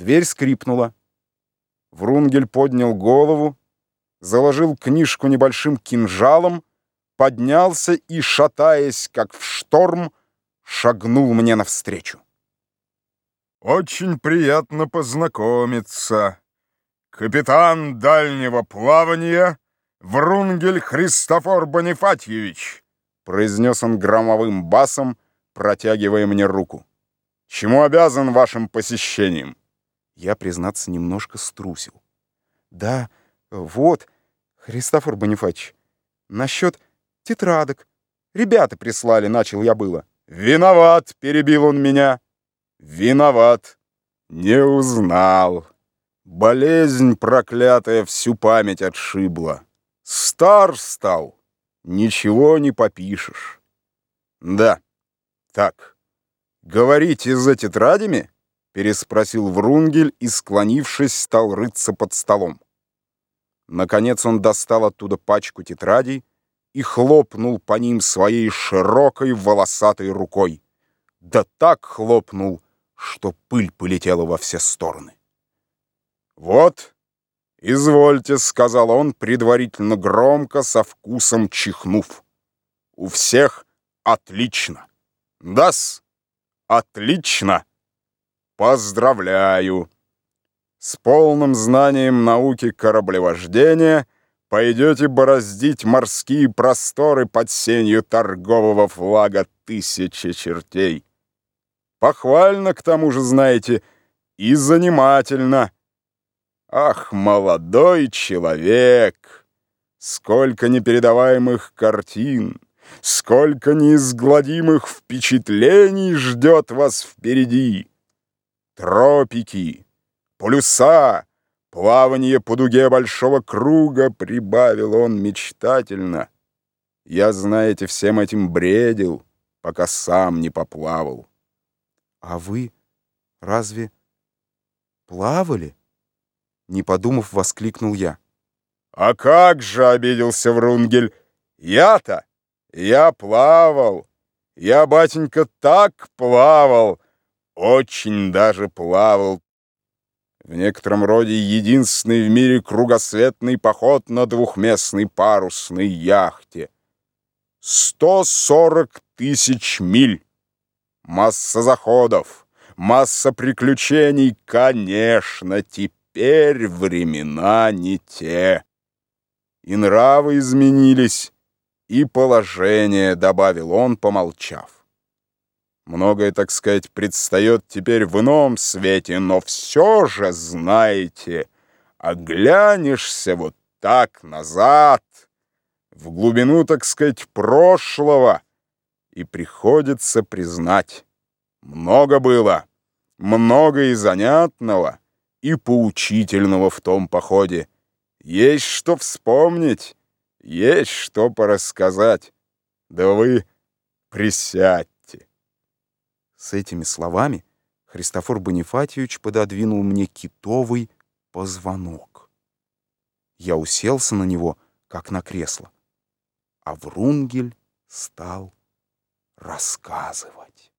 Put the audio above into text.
Дверь скрипнула. Врунгель поднял голову, заложил книжку небольшим кинжалом, поднялся и, шатаясь, как в шторм, шагнул мне навстречу. «Очень приятно познакомиться. Капитан дальнего плавания Врунгель Христофор Бонифатьевич», произнес он громовым басом, протягивая мне руку. «Чему обязан вашим посещением?» Я, признаться, немножко струсил. «Да, вот, Христофор Бонифатьевич, насчет тетрадок. Ребята прислали, начал я было». «Виноват!» — перебил он меня. «Виноват! Не узнал. Болезнь проклятая всю память отшибла. Стар стал. Ничего не попишешь. Да, так, говорите за тетрадями?» — переспросил Врунгель и, склонившись, стал рыться под столом. Наконец он достал оттуда пачку тетрадей и хлопнул по ним своей широкой волосатой рукой. Да так хлопнул, что пыль полетела во все стороны. «Вот, извольте», — сказал он, предварительно громко, со вкусом чихнув. «У всех отлично. Дас, отлично». Поздравляю! С полным знанием науки кораблевождения пойдете бороздить морские просторы под сенью торгового флага тысячи чертей. Похвально, к тому же, знаете, и занимательно. Ах, молодой человек! Сколько непередаваемых картин, сколько неизгладимых впечатлений ждет вас впереди! Тропики, полюса, плавание по дуге большого круга, прибавил он мечтательно. Я, знаете, всем этим бредил, пока сам не поплавал. А вы разве плавали? Не подумав, воскликнул я. А как же, обиделся Врунгель, я-то, я плавал, я, батенька, так плавал, очень даже плавал. В некотором роде единственный в мире кругосветный поход на двухместной парусной яхте. 140 тысяч миль. Масса заходов, масса приключений. Конечно, теперь времена не те. И нравы изменились, и положение, добавил он, помолчав. Многое, так сказать, предстает теперь в ином свете, но все же, знаете, оглянешься вот так назад, в глубину, так сказать, прошлого, и приходится признать, много было, много и занятного, и поучительного в том походе. Есть что вспомнить, есть что порассказать. Да вы присядьте. С этими словами Христофор Бонифатьевич пододвинул мне китовый позвонок. Я уселся на него, как на кресло, а Врунгель стал рассказывать.